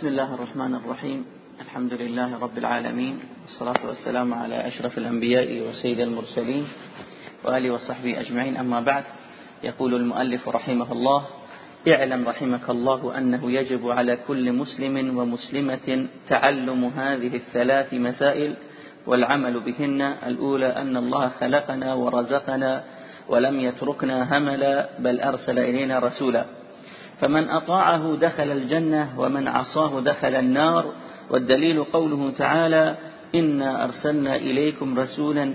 بسم الله الرحمن الرحيم. الحمد لله رب العالمين. والصلاة والسلام على أشرف الأنبياء وسيد المرسلين وآله وصحبه أجمعين. أما بعد يقول المؤلف رحمه الله اعلم رحمك الله أنه يجب على كل مسلم ومسلمة تعلم هذه الثلاث مسائل والعمل بهن. الأولى أن الله خلقنا ورزقنا ولم يتركنا هملا بل أرسل إلينا رسولا. فمن أطاعه دخل الجنة ومن عصاه دخل النار والدليل قوله تعالى إنا أرسلنا إليكم رسولا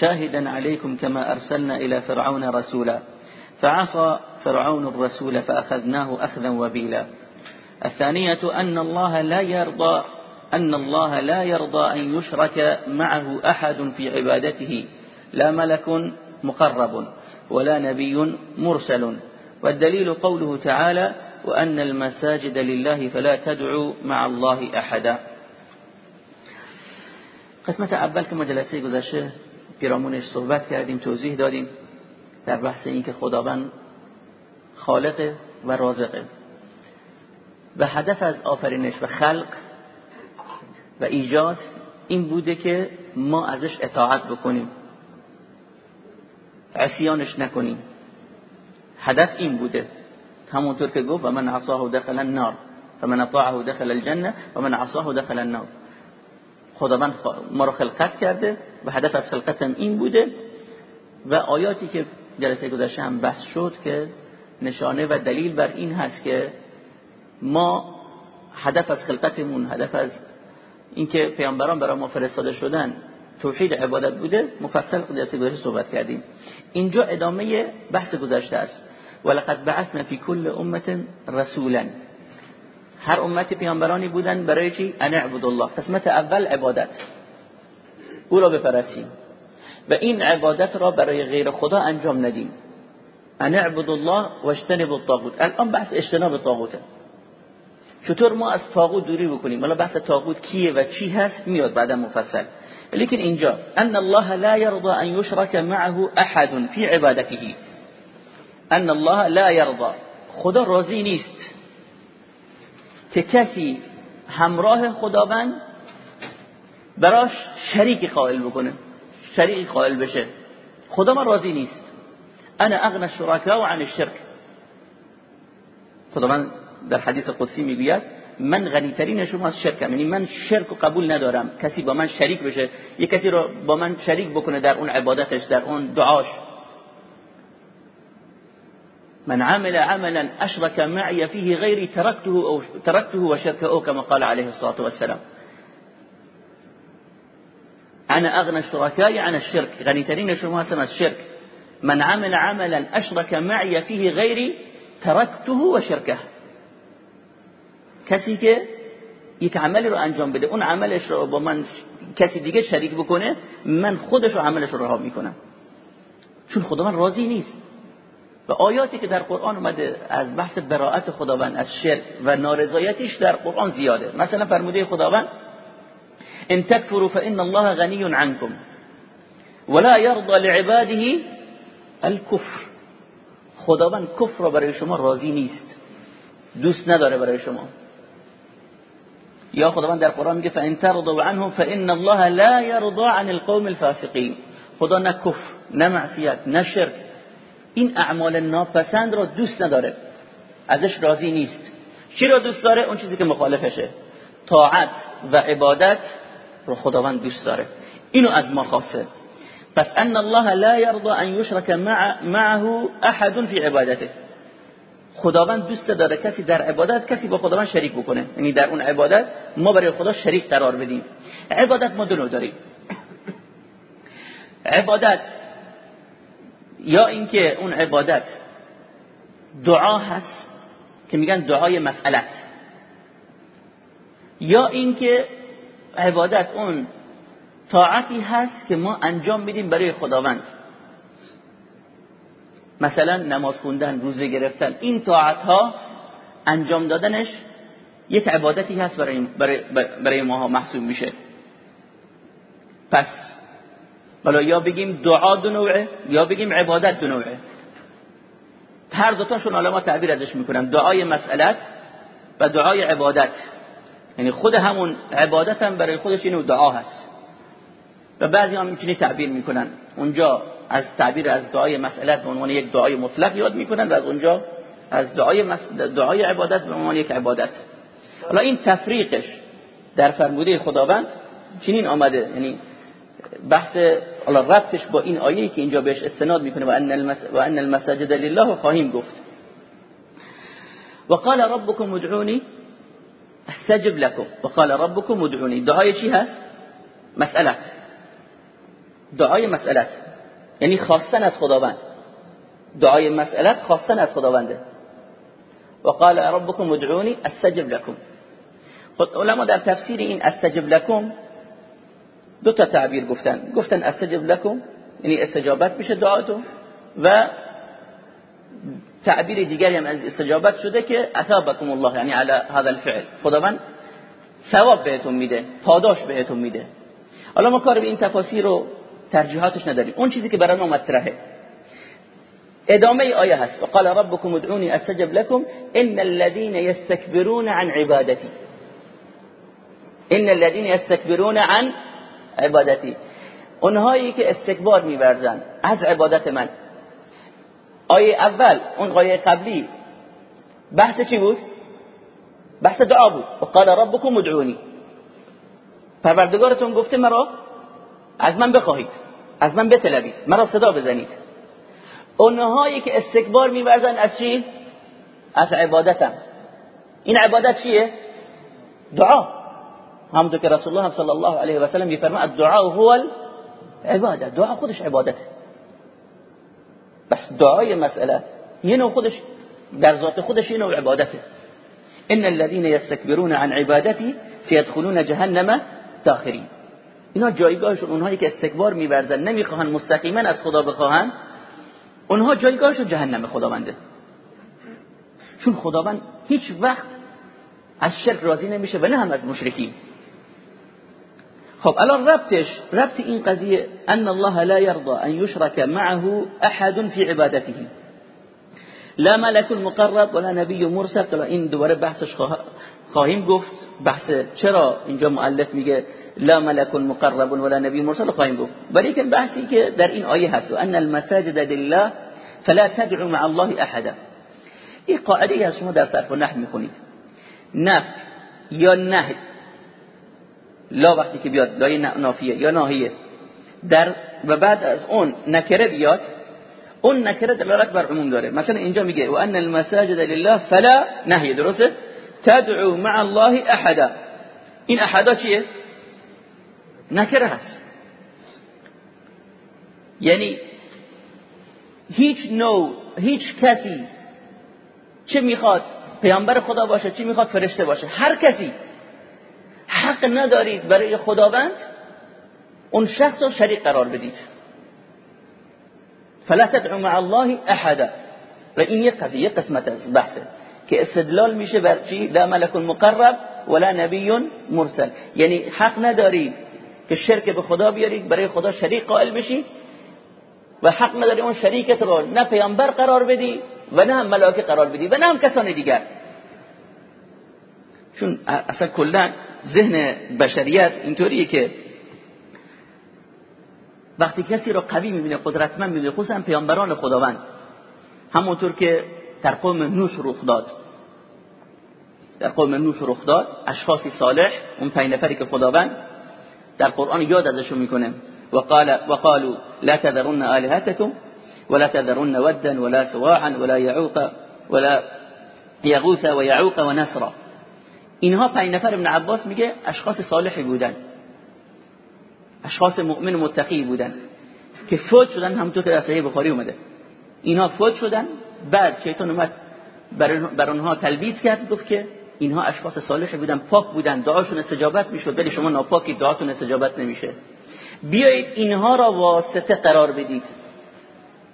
شاهدا عليكم كما أرسلنا إلى فرعون رسولا. فعصى فرعون الرسول فأخذناه أخذا وبيلا. الثانية أن الله لا يرضى أن الله لا يرضى أن يشرك معه أحد في عبادته. لا ملك مقرب ولا نبي مرسل. والدليل قوله تعالى وأن المساجد لله فلا تدعوا مع الله أحدا. قسمت اول که ما جلسه گذشته پیرامونش صحبت کردیم توضیح دادیم در بحث این که خداوند خالق و رازقه و هدف از آفرینش و خلق و ایجاد این بوده که ما ازش اطاعت بکنیم. عصیانش نکنیم. هدف این بوده. همونطور که گفت و من عصاه دخل النار فمن اطاعه دخل الجنه و من عصاه دخل النار. خداوند ما رو خلقت کرده و هدف از خلقتم این بوده و آیاتی که جلسه گذشته هم بحث شد که نشانه و دلیل بر این هست که ما هدف از خلقتمون هدف از اینکه پیامبران برای ما فرستاده شدن توحید عبادت بوده مفصل جلسه گذشته صحبت کردیم. اینجا ادامه بحث گذشته است. ولقد بعثنا فی کل امت رسولا. هر امت پیامبرانی بودن برای چی؟ ان اعبد الله. قسمت اول عبادت. او را بپرستیم. و این عبادت را برای غیر خدا انجام ندیم. ان اعبد الله و اجتنب الطاغوت. الان بحث اجتناب الطاغوته چطور ما از طاغوت دوری بکنیم؟ حالا بحث طاغوت کیه و چی هست میاد بعدا مفصل. لیکن اینجا ان الله لا يرضى ان يشرك معه احد في عبادته. ان الله لا يرضى. خدا راضی نیست. که کسی همراه خداوند براش شریکی قائل بکنه شریکی قائل بشه. خدا ما راضی نیست. انا اغنى الشركاء عن الشرك. خداوند در حدیث قدسی می‌گوید من غنیترین شما از شرکم. یعنی من شرک قبول ندارم. کسی با من شریک بشه یه کسی رو با من شریک بکنه در اون عبادتش در اون دعاش. من عمل عملا أشرك معي فيه غيري تركته أو تركته وشركه كما قال عليه الصلاة والسلام. أنا أغنى الشركاء عن الشرك. غنيترين شما از شرک من عمل عملا أشرك معي فيه غيري تركته وشركه. کسی که یک عملی رو انجام بده اون عملش رو با من کسی دیگه شریک بکنه من خودش رو عملش رو رها میکنم. چون خدا من راضی و آیاتی که در قرآن اومده از بحث براعت خداوند از شرک و نارضایتیش در قرآن زیاده. مثلا فرموده خداوند ان تکفروا فان الله غنی عنكم ولا يرضى لعباده الكفر خداوند کفر را برای شما راضی نیست دوست نداره برای شما. یا خداوند در قرآن میگه فان ترضوا عنهم فان الله لا يرضى عن القوم الفاسقين خدا نه کفر نه معصیت نه شرک. این اعمال ناپسند را دوست نداره. ازش راضی نیست. چی را دوست داره؟ اون چیزی که مخالفشه. طاعت و عبادت رو خداوند دوست داره. اینو از ما خاصه پس ان الله لا يرضى ان يشرك مع معه احد في عبادته. خداوند دوست داره کسی در عبادت کسی با خداوند شریک بکنه. یعنی در اون عبادت ما برای خدا شریک قرار بدیم. عبادت ما دو داریم. عبادت یا اینکه اون عبادت دعا هست که میگن دعای مسئلت. یا اینکه عبادت اون طاعتی هست که ما انجام میدیم برای خداوند. مثلا نماز خوندن روزه گرفتن این طاعت ها انجام دادنش یک عبادتی هست برای, برای, برای ما محسوب میشه. پس حالا یا بگیم دعا دو نوعه یا بگیم عبادت دو نوعه. هر دوتاشون علما تعبیر ازش می‌کنن. دعای مسئلت و دعای عبادت. یعنی خود همون عبادت هم برای خودش اینو دعا هست. و بعضی هم اینجوری تعبیر می‌کنن. اونجا از تعبیر از دعای مسئلت به عنوان یک دعای مطلق یاد می‌کنن و از اونجا از دعای, دعای عبادت به عنوان یک عبادت. حالا این تفریقش در فرموده خداوند چنین آمده. یعنی بحث حالا ربطش با این آیه که اینجا بهش استناد می‌کنه و ان. و ان المساجد لله خواهیم گفت. وقال ربكم ادعوني استجب لكم. وقال ربكم ادعوني. دعای چی هست؟ مسئله دعای مسئله یعنی خواستن از خداوند. دعای مسئله خواستن از خداونده. وقال ربكم ادعوني استجب لكم. خود علما در تفسیر این استجب لكم دو تا تعبیر گفتن. گفتن استجب لكم یعنی استجابت میشه دعاتون و تعبیر دیگری هم از استجابت شده که اثابکم الله یعنی علی هذا الفعل. خداوند ثواب بهتون میده پاداش بهتون میده. حالا ما کار به این تفاسیر رو ترجیحاتش نداریم. اون چیزی که برای ما مطرحه. ادامه آیه هست. وقال ربكم ادعوني استجب لكم ان الذين يستكبرون عن عبادتي ان الذين يستكبرون عن عبادتي اونهایی که استکبار میورزن. از عبادت من. آیه اول اون آیه قبلی. بحث چی بود؟ بحث دعا بود. و قال ربكم ادعوني پروردگارتون گفته مرا از من بخواهید. از من بطلبید. مرا صدا بزنید. اونهایی که استکبار میورزن از چی؟ از عبادتم. این عبادت چیه؟ دعا. همونطور که رسول الله صلی الله علیه و سلم میفرماید الدعاء هو العباده دعا خودش عبادته بس دعای مسئله یه نوع خودش در ذات خودش یه نوع عبادته. ان الذين يستكبرون عن عبادتي سيدخلون جهنم داخرين. اینا جایگاهشون اونهایی که استکبار میورزن نمی‌خواهن مستقیما از خدا بخواهن اونها جایگاهشون جهنم خداونده. چون خداوند هیچ وقت از شرک راضی نمیشه و نه هم از مشرکین. خب الان ربطش ربط این قضیه ان الله لا يرضى ان يشرك معه احد في عبادته. لا ملك مقرب ولا نبی مرسل. این دوباره بحثش خواهیم گفت. بحث چرا اینجا مؤلف میگه لا ملك مقرب ولا نبی مرسل خواهیم گفت. ولی که بحثی که در این آیه هست. ان المساجد لله فلا تدعو مع الله احدا این قاعده هست شما در صرف و نحو می‌خونید. نف یا نه لا وقتی که بیاد لای نافیه یا ناهیه در و بعد از اون نکره بیاد اون نکره دلالت بر عموم داره. مثلا اینجا میگه و ان المساجد لله فلا نهی. درسته؟ تدعو مع الله احدا. این احدا چیه؟ نکره هست. یعنی هیچ نوع هیچ کسی چه می‌خواد پیامبر خدا باشه چه می‌خواد فرشته باشه هر کسی حق ندارید برای خداوند اون شخص رو شریک قرار بدید. فلا تدعو مع الله احدا. و این یک قضیه قسمت از بحثه که استدلال میشه بر چی؟ لا ملک مقرب ولا نبی مرسل. یعنی حق ندارید که شرک به خدا بیارید برای خدا شریک قائل بشید و حق نداری اون شریکت رو نه پیامبر قرار بدی و نه هم ملائکه قرار بدی و نه هم کسان دیگر. چون اصلا کلا ذهن بشریت اینطوریه که وقتی کسی رو قوی می‌بینه قدرتمند می‌بینه خصوصا پیامبران خداوند همونطور که در قوم نوح رخ داد. در قوم نوح رخ داد اشخاصی صالح اون پنج نفری که خداوند در قرآن یاد ازشون می‌کنه. وقال وقالوا لا تذرن آلهتكم ولا تذرن ودا ولا سواعا ولا يعوق ولا يغوث ويعوق ونسرا اینها پنج نفر ابن عباس میگه اشخاص صالحی بودن. اشخاص مؤمن متقی بودن. که فوت شدن همونطور که در صحیح بخاری اومده. اینها فوت شدن بعد شیطان اومد بر اونها تلبیس کرد گفت که اینها اشخاص صالحی بودن پاک بودن دعاشون استجابت می‌شد ولی شما ناپاکی دعاتون استجابت نمیشه. بیایید اینها را واسطه قرار بدید.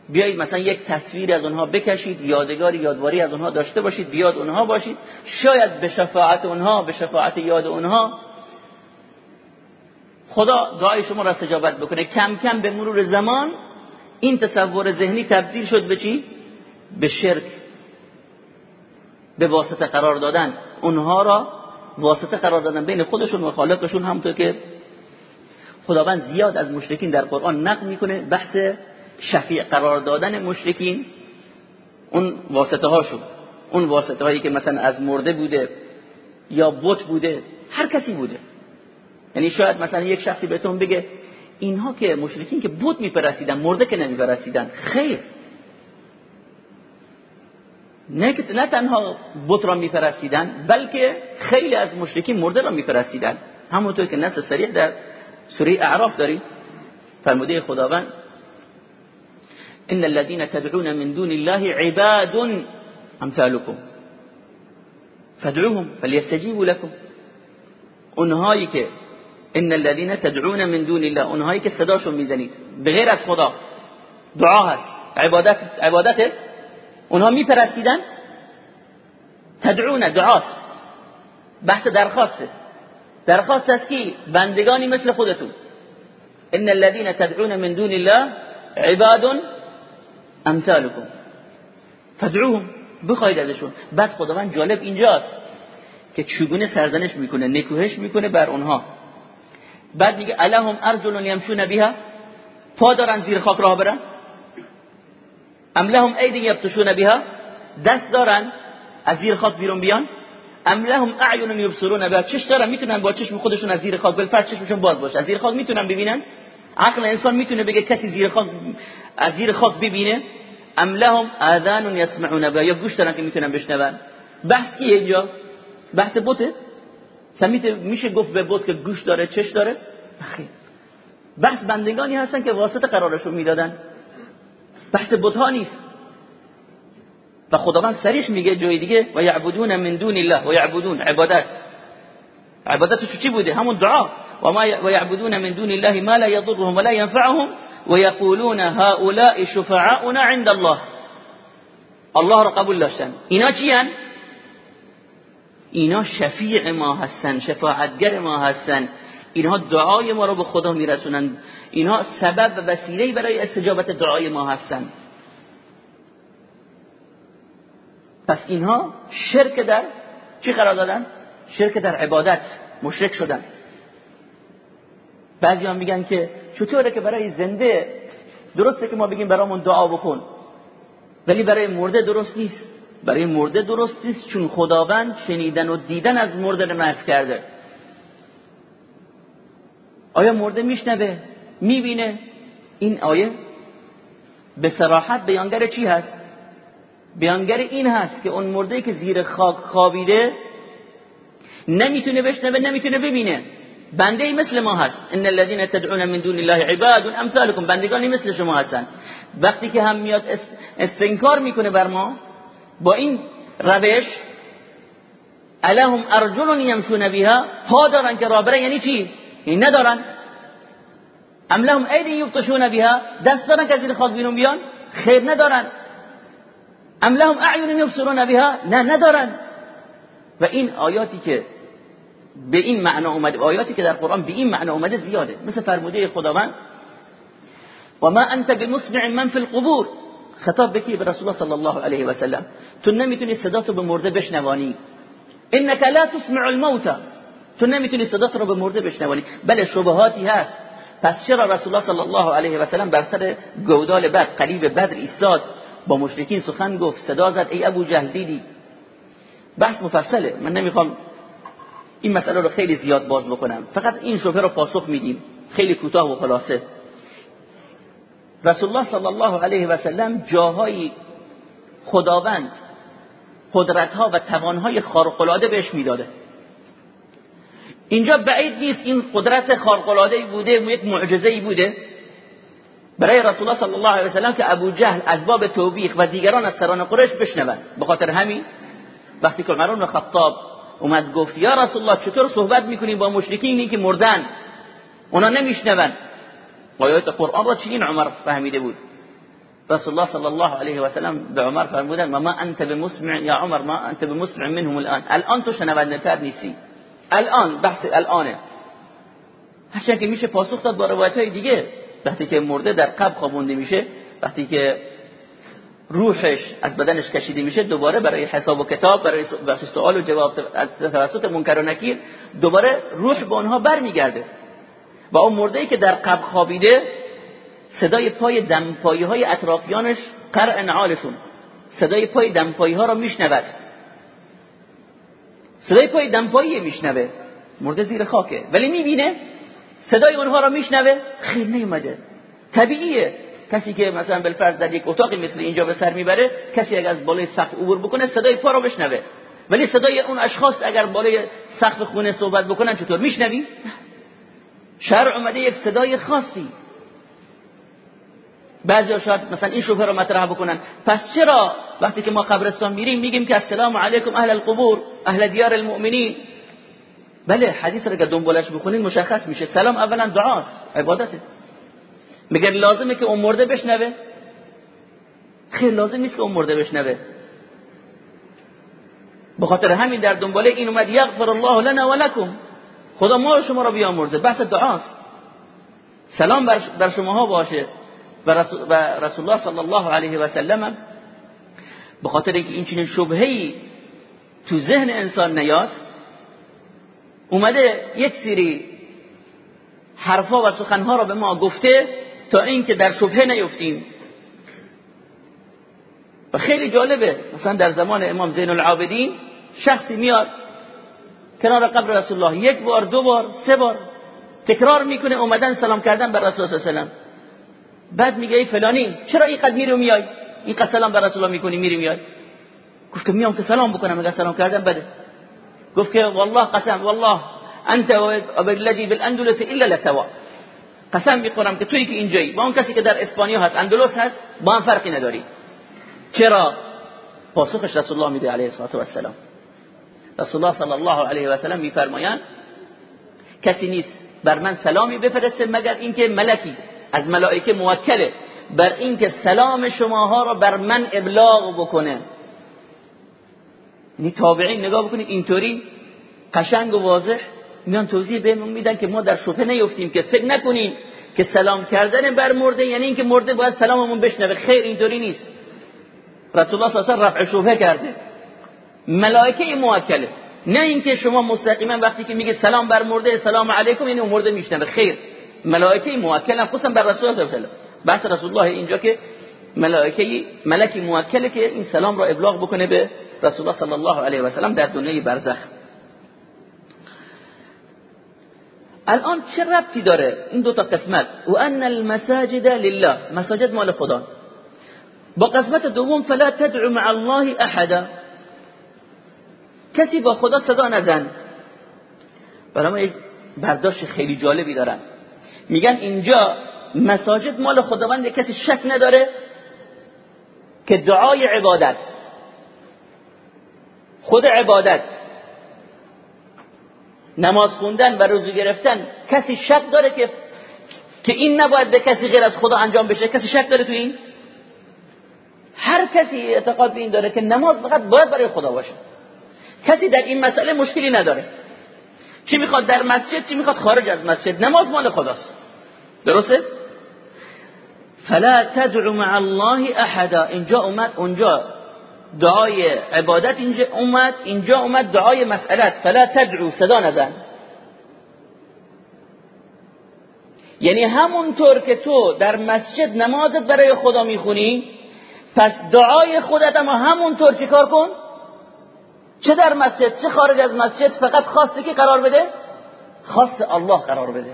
بیایید مثلا یک تصویر از اونها بکشید یادگاری یادواری از اونها داشته باشید بیاد اونها باشید. شاید به شفاعت اونها به شفاعت یاد اونها. خدا دعای شما را استجابت بکنه. کم کم به مرور زمان این تصور ذهنی تبدیل شد به چی؟ به شرک به واسطه قرار دادن. اونها را واسطه قرار دادن. بین خودشون و خالقشون همونطور که خداوند زیاد از مشرکین در قرآن نقل می‌کنه. بحث شفیع قرار دادن مشرکین اون واسطه هاشون اون واسطه هایی که مثلا از مرده بوده یا بت بوده هر کسی بوده. یعنی شاید مثلا یک شخصی بهتون بگه اینها که مشرکین که بت میپرستیدن مرده که نمیپرستیدن خیر. نه نه تنها بت را میپرستیدن بلکه خیلی از مشرکین مرده را میپرستیدن. همونطور که نص صریح در سوره اعراف داریم. فرموده خداوند ان الذين تدعون من دون الله عباد. امثالكم فادعوهم فليستجيبوا لكم. اونهایی که ان الذين تدعون من دون الله اونهایی که صداشون می‌زنید به غیر از خدا. دعا هست. عبادت عبادت؟ اونها میپرستیدن؟ تدعون دعاست بحث درخواسته. درخواست است که بندگانی مثل خودتون. ان الذين تدعون من دون الله عباد. امثالكم فدعوهم بخواید ازشون. بعد خداوند جالب اینجاست که چگونه سرزنش می‌کنه نکوهش می‌کنه بر اونها. بعد میگه الهم ارجل یمشون بها؟ پا دارن زیر خاک راه برن. ام لهم ایدی یبطشون بها؟ دست دارن از زیر خاک بیرون بیان. ام لهم اعین یبصرون بها؟ چش دارن می‌تونن با چشم خودشون از زیر خاک بلفر چشمشون باز باشه. از زیر خاک می‌تونن ببینن؟ عقل انسان می‌تونه بگه کسی زیر خاک از زیر خاک ببینه؟ ام لهم اذان یسمعون بها یا گوش دارن که می‌تونن بشنون؟ بحث کیه اینجا؟ بحث بوته؟ سمیت میشه گفت به بوت که گوش داره چش داره؟ خیر بحث بندگانی هستن که واسطه قرارشون می‌دادن. بحث بت ها نیست. و خداوند سریش میگه جای دیگه و یعبدون من دون الله و یعبدون عبادت. عبادتش چی بوده؟ همون دعا. و ما یعبدون من دون الله ما لا يضرهم ولا ينفعهم ويقولون هؤلاء شفعاؤنا عند الله. الله را قبول داشتن. اینا چیان؟ اینا شفیع ما هستن شفاعتگر ما هستن. اینها دعای ما رو به خدا میرسونن. اینها سبب و وسیله برای استجابت دعای ما هستن. پس اینها شرک در چی قرار دادن؟ شرک در عبادت مشرک شدن. بعضی هم میگن که چطوره که برای زنده درسته که ما بگیم برامون دعا بکن ولی برای مرده درست نیست. برای مرده درست نیست چون خداوند شنیدن و دیدن از مرده رو کرده. آیا مرده میشنوه؟ می‌بینه. این آیه به صراحت بیانگر چی هست؟ بیانگر این هست که اون مرده که زیر خاک خوابیده نمی‌تونه بشنوه نمی‌تونه ببینه. بنده ای مثل ما هست. ان الذين تدعون من دون الله عباد امثالكم بندگانی مثل شما هستن. وقتی که هم میاد استنکار می‌کنه بر ما با این روش الهم ارجل یمشون بها پا دارن که راه یعنی چی؟ این ندارن. ام لهم ایدی یبطشون بها؟ دست دارن که این خاک بیرون بیان؟ خیر ندارن. ام لهم اعین یبصرون بها؟ نه ندارن. و این آیاتی که به این معنا اومده. آیاتی که در قرآن به این معنا اومده زیاده. مثل فرموده خداوند و ما انت بمسمع من فی القبور. خطاب بکی به رسول الله صلی الله علیه و سلم تو نمی‌تونی صداتو به مرده بشنوانی. انك لا تسمع الموتى تو نمی‌تونی صدات رو به مرده بشنوانی. بله شبهاتی هست. پس چرا رسول الله صلی الله علیه و سلم بر سر گودال بدر قلیب بدر ایستاد؟ با مشرکین سخن گفت. صدا زد. ای ابو جهل دیدی؟ بحث مفصله. من نمی‌خوام این مسئله رو خیلی زیاد باز بکنم. فقط این شبهه رو پاسخ میدیم. خیلی کوتاه و خلاصه. رسول الله صلی الله علیه و سلم جاهای خداوند قدرت ها و توان های خارق العاده بهش می‌داده. اینجا بعید نیست این قدرت خارق العاده بوده یک معجزه بوده. برای رسول الله صلی الله علیه و سلم که ابو جهل از باب توبیخ و دیگران از سران قریش بشنوند به خاطر همین وقتی که عمر بن خطاب اومد گفت یا رسول الله چطور صحبت می‌کنیم با مشرکینی که مردن. اونا نمیشنون. آیات قرآن را چنین عمر فهمیده بود. رسول الله صلی الله علیه و سلم به عمر فرمودن ما انت بمسمع یا عمر ما انت بمسمع منهم الان الان تو شنونده تر نیستی. الان بحث الانه هرچند که میشه پاسخ داد با روایت های دیگه. وقتی که مرده در قبر خوابونده میشه وقتی که روحش از بدنش کشیده میشه دوباره برای حساب و کتاب برای سوال و جواب توسط منکر و نکیر دوباره روح به اونها برمیگرده. و اون مرده ای که در قبر خوابیده صدای پای دمپایی های اطرافیانش قرع نعالشون. صدای پای دمپایی ها را میشنود. صدای پای دمپایی میشنوه. مرده زیر خاکه. ولی می‌بینه صدای اونها را میشنوه. خیلی نیومده طبیعیه. کسی که مثلا بالفرض در یک اتاقی مثل اینجا به سر می‌بره کسی اگر از بالای سقف عبور بکنه صدای پا رو بشنوه. ولی صدای اون اشخاص اگر بالای سقف خونه صحبت بکنن چطور میشنوی؟ شرع اومده یک صدای خاصی. بعضی شاید مثلا این شبهه رو مطرح بکنن. پس چرا وقتی که ما قبرستان میریم میگیم که السلام علیکم اهل القبور اهل دیار المؤمنین؟ بله حدیث رو که دنبالش بخونین مشخص میشه. سلام اولا دعاست عبادته. مگر لازمه که اون مرده بشنوه. خیلی لازم نیست که اون مرده بشنوه. بخاطر همین در دنباله این اومد یغفر الله لنا و لکم. خدا ما شما را بیامرزه. بحث دعاست. سلام بر شماها باشه. و رسول, الله صلی الله علیه و سلم به خاطر اینکه این چنین شبهه‌ای تو ذهن انسان نیاد اومده یک سری حرفا و سخنها را به ما گفته تا اینکه در شبهه نیفتیم. و خیلی جالبه مثلا در زمان امام زین العابدین شخصی میاد کنار قبر رسول الله یک بار دو بار سه بار تکرار می‌کنه اومدن سلام کردن بر رسول الله سلام بعد میگه ای فلانی چرا اینقدر میری و میای؟ اینقدر سلام بر رسول الله می‌کنی میری میای؟ گفت که میام که سلام بکنم اگر سلام کردن بده. گفت که والله قسم والله انت و بالذي بالاندلس الا لسوا. قسم می‌خورم که توی که اینجایی. با اون کسی که در اسپانیا هست اندلس هست با هم فرقی نداری. چرا؟ پاسخش رسول الله میده علیه الصلاه و السلام رسول الله صلی الله علیه و سلم میفرمایند کسی نیست بر من سلامی بفرسته مگر اینکه ملکی از ملائکه موکله بر اینکه سلام شماها را بر من ابلاغ بکنه. یعنی تابعین نگاه بکنید اینطوری قشنگ و واضح. میان توضیح بهمون میدن که ما در شبهه نیفتیم که فکر نکنیم که سلام کردن بر مرده یعنی اینکه مرده باید سلاممون بشنوه. خیر اینطوری نیست. رسول الله صلی الله علیه و رفع کرده. ملائکه موکله. نه اینکه شما مستقیما وقتی که میگه سلام بر مرده سلام علیکم یعنی مرده میشنوه. خیر. ملائکه موکل خصوصا بر رسول الله صلی الله بحث رسول الله اینجا که ملائکه ملکی موکله که این سلام را ابلاغ بکنه به رسول الله صلی الله علیه و سلم در دنیای برزخ. الان چه ربطی داره این دو تا قسمت؟ و ان المساجد لله. مساجد مال خدا. با قسمت دوم فلا تدعو مع الله احدا. کسی با خدا صدا نزن. برای ما یک برداشت خیلی جالبی دارن. میگن اینجا مساجد مال خداوند کسی شک نداره که دعای عبادت خود عبادت نماز خوندن و روزی گرفتن کسی شک داره که که این نباید به کسی غیر از خدا انجام بشه؟ کسی شک داره تو این؟ هر کسی اعتقاد به این داره که نماز فقط باید برای خدا باشه. کسی در این مسئله مشکلی نداره. چی می‌خواد در مسجد چی می‌خواد خارج از مسجد؟ نماز مال خداست. درسته؟ فلا تدعو مع الله احدا. اینجا اومد اونجا دعای عبادت اینجا اومد اینجا اومد دعای مسئلت. فلا تدعو صدا نزن. یعنی همونطور که تو در مسجد نمازت برای خدا می‌خونی پس دعای خودت هم همونطور چیکار کن؟ چه در مسجد چه خارج از مسجد فقط خواسته که قرار بده؟ خاص الله قرار بده.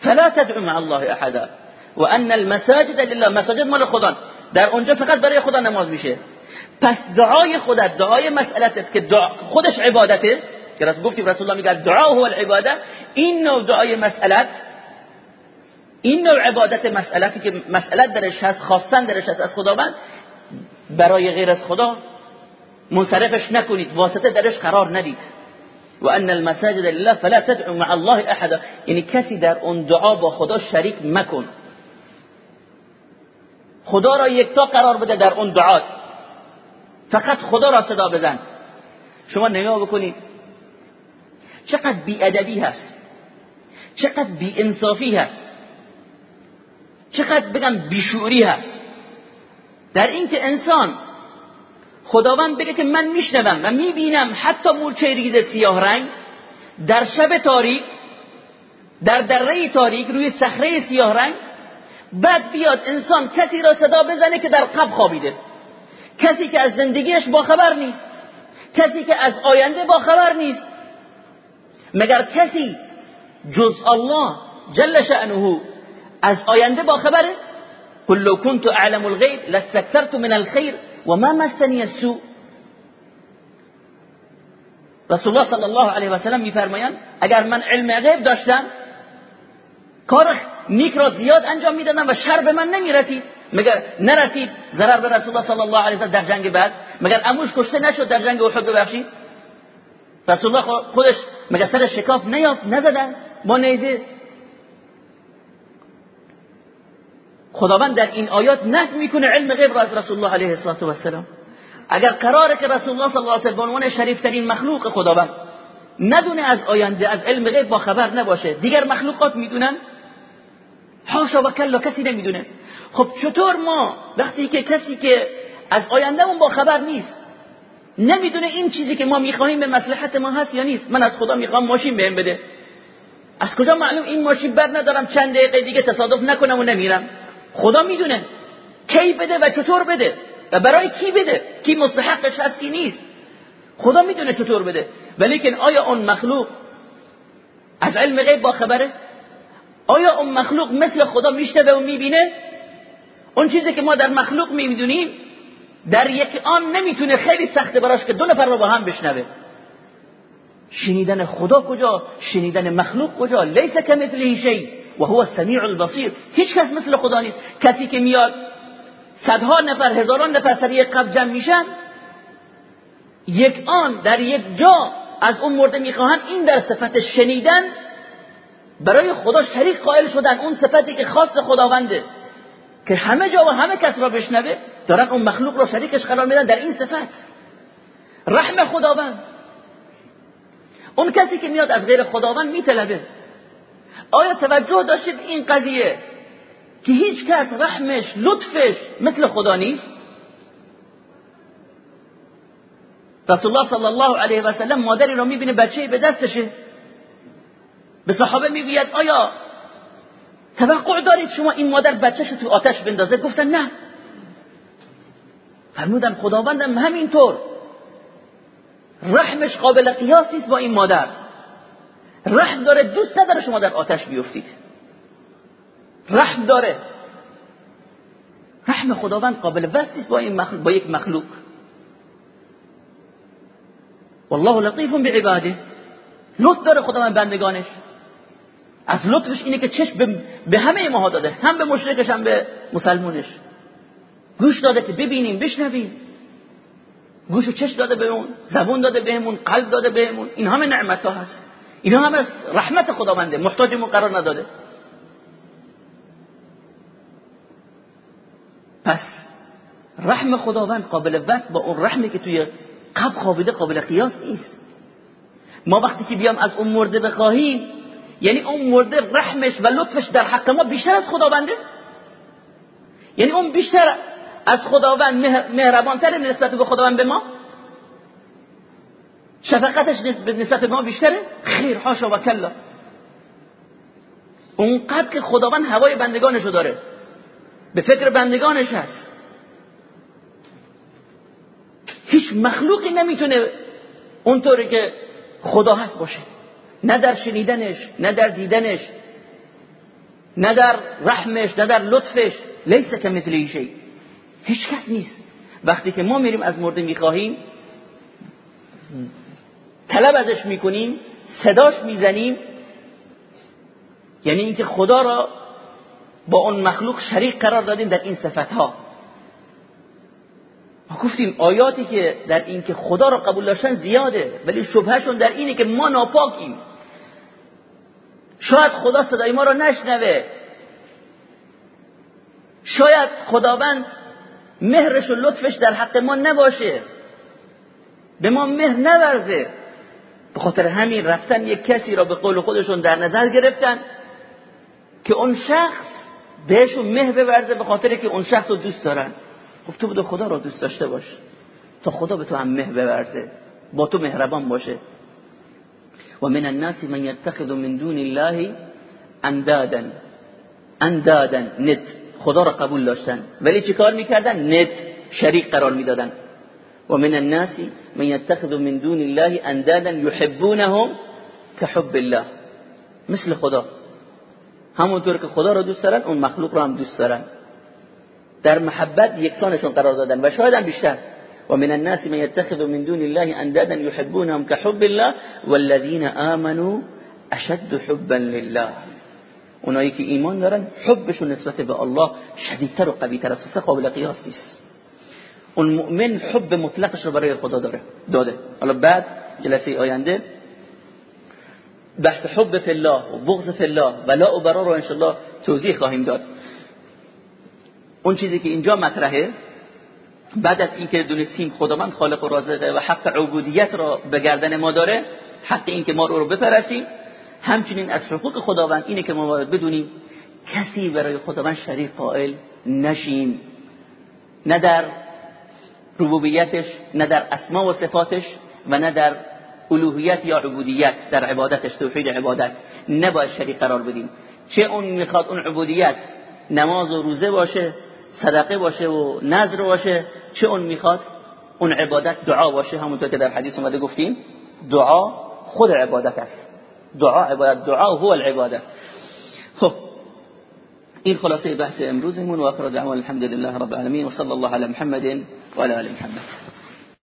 فلا تدعو مع الله احدا. و ان المساجد لله مساجد مال خدا در اونجا فقط برای خدا نماز میشه. پس دعای خودت دعای مسئلتت که دعا خودش عبادته که رسول گفتیم رسول الله میگه دعا هو العباده این نوع دعای مسئلت این نوع عبادت مسئلتی که مسئلت درش هست خواستن درش هست از خداوند برای غیر از خدا منصرفش نکنید واسطه درش قرار ندید. و ان المساجد لله فلا تدعو مع الله احدا. یعنی کسی در اون دعا با خدا شریک مکن. خدا را یکتا قرار بده در اون دعات فقط خدا را صدا بزن. شما نگاه بکنید. چقدر ادبی هست. چقدر انصافی هست. چقدر بگم بیشوری هست. در اینکه انسان خداوند بگه که من میشنوم و می‌بینم حتی مورچه ریز سیاه رنگ در شب تاریک در دره تاریک روی صخره سیاه رنگ بعد بیاد انسان کسی را صدا بزنه که در قبل خوابیده. کسی که از زندگیش باخبر نیست کسی که از آینده باخبر نیست. مگر کسی جز الله جل شأنه از آینده باخبره قل لو كنت اعلم الغیب لاستكثرت من الخير وما مسني السوء. رسول الله صلی الله علیه و سلم میفرمایند اگر من علم غیب داشتم کار نیک را زیاد انجام می‌دادم و شر به من نمی‌رسید. مگر نرسید ضرر به رسول الله صلی الله علیه و در جنگ بعد مگر اموش کشته نشد در جنگ احد ببخشید؟ رسول الله خودش مگر سر شکاف نیافت نزدن؟ با نیزه. خداوند در این آیات نفی می‌کنه علم غیب را از رسول الله علیه السلام اگر قراره که رسول الله صلی الله علیه و به عنوان شریف ترین مخلوق خداوند ندونه از آینده از علم غیب با خبر نباشه دیگر مخلوقات می‌دونن؟ حاشا و کلا کسی نمی‌دونه. خب چطور ما وقتی که کسی که از آینده اون با خبر نیست نمی‌دونه این چیزی که ما می‌خواهیم به مصلحت ما هست یا نیست من از خدا می‌خوام ماشین بهم بده. از کجا معلوم این ماشین بر ندارم چند دقیقه دیگه تصادف نکنم و نمیرم؟ خدا می‌دونه کی بده و چطور بده و برای کی بده کی مستحقش هست کی نیست. خدا می‌دونه چطور بده. ولیکن آیا اون مخلوق از علم غیب با خبره؟ آیا اون مخلوق مثل خدا میشنوه و می‌بینه؟ اون چیزی که ما در مخلوق می‌دونیم در یک آن نمی‌تونه خیلی سخته براش که دو نفر رو با هم بشنوه. شنیدن خدا کجا؟ شنیدن مخلوق کجا؟ لیس کمثله شی و هو السمیع البصیر. هیچ کس مثل خدا نیست. کسی که میاد صدها نفر هزاران نفر سر یک قبل جمع میشن یک آن در یک جا از اون مرده می‌خواهند. این در صفت شنیدن برای خدا شریک قائل شدن. اون صفتی که خاص خداونده. که همه جا و همه کس را بشنوه دارن اون مخلوق را شریکش قرار میدن در این صفت. رحم خداوند. اون کسی که میاد از غیر خداوند میطلبه. آیا توجه داشتید این قضیه؟ که هیچ کس رحمش لطفش مثل خدا نیست؟ رسول الله صلی الله علیه و سلم مادری را می‌بینه بچه به دستشه. به صحابه می‌گوید آیا توقع دارید شما این مادر بچهش تو آتش بندازه؟ گفتن نه. فرمودن خداوندم همینطور. رحمش قابل قیاس نیست با این مادر. رحم داره دوست نداره شما در آتش بیفتید. رحم داره. رحم خداوند قابل وصف نیست با, این مخلوق با یک مخلوق. والله لطیف بعباده. لطف داره خداوند بندگانش. از لطفش اینه که چشم به همه ماها داده. هم به مشرکش هم به مسلمونش. گوش داده که ببینیم بشنویم. گوش و چشم داده بهمون زبون داده بهمون قلب داده بهمون. این همه نعمت ها هست. این همه رحمت خداونده. محتاجمون قرار نداده پس رحم خداوند قابل وصف با اون رحمی که توی قبل خوابیده قابل قیاس نیست. ما وقتی که بیام از اون مرده بخواهیم یعنی اون مرده رحمش و لطفش در حق ما بیشتر از خداونده؟ یعنی اون بیشتر از خداوند مهربانتر نسبت به خداوند به ما؟ شفقتش نسبت به ما بیشتره؟ خیر حاشا و کلا. اونقدر که خداوند هوای بندگانشو داره. به فکر بندگانش هست. هیچ مخلوقی نمی‌تونه اونطوری که خدا هست باشه. نه در شنیدنش نه در دیدنش نه در رحمش نه در لطفش لیس که مثل شی. هیچ کس نیست. وقتی که ما میریم از مرده می‌خواهیم طلب ازش می‌کنیم صداش می‌زنیم. یعنی اینکه خدا را با اون مخلوق شریک قرار دادیم در این صفت ها. ما گفتیم آیاتی که در این که خدا را قبول داشتن زیاده ولی شبهشون در اینه که ما ناپاکیم. شاید خدا صدای ما را نشنوه. شاید خداوند مهرش و لطفش در حق ما نباشه. به ما مهر نورزه. به خاطر همین رفتن یک کسی را به قول خودشون در نظر گرفتن که اون شخص بهشون مهر بورزه به خاطر که اون شخص رو دوست دارن. گفت تو بده خدا رو دوست داشته باش. تا خدا به تو هم مه ببرزه. با تو مهربان باشه. و من الناس من يتخذ من دون الله اندادا. اندادا. نت. خدا را قبول داشتن. ولی چی کار می‌کردن؟ نت. شریک قرار می‌دادن. و من الناس من يتخذ من دون الله اندادا يحبونهم كحب الله. مثل خدا. همونطور که خدا را دوست دارن اون مخلوق را هم دوست دارن. در محبت یکسانشون قرار دادن و شاید هم بیشتر. ومن الناس من يتخذ من دون الله اندادا يحبونهم كحب الله والذين آمنوا اشد حبا لله. اونایی که ایمان دارن حبشون نسبت به الله شدیدتر و قویتر است. قابل قیاس نیست. اون مؤمن حب مطلقش رو برای خدا داره داده. حالا بعد جلسه آینده بحث حب فی الله و بغض فی الله ولا و برا رو انشالله توضیح خواهیم داد. اون چیزی که اینجا مطرحه بعد از اینکه دونستیم خداوند خالق و رازقه و حق عبودیت را به گردن ما داره حق اینکه ما رو بپرستیم همچنین از حقوق خداوند اینه که ما باید بدونیم کسی برای خداوند شریک قائل نشیم. نه در ربوبیتش نه در اسما و صفاتش و نه در الوهیت یا عبودیت در عبادتش توحید عبادت. نباید شریک قرار بدیم. چه اون می‌خواد اون عبودیت نماز و روزه باشه صدقه باشه و نظر باشه. چه اون می‌خواد؟ اون عبادت دعا باشه. همونطور که در حدیث اومده گفتیم دعا خود عبادت است. دعا عبادت دعا هو العباده خب این خلاصه بحث امروزمون. و اخر دعوان الحمد لله رب العالمين و صلی الله علی محمد و علی محمد.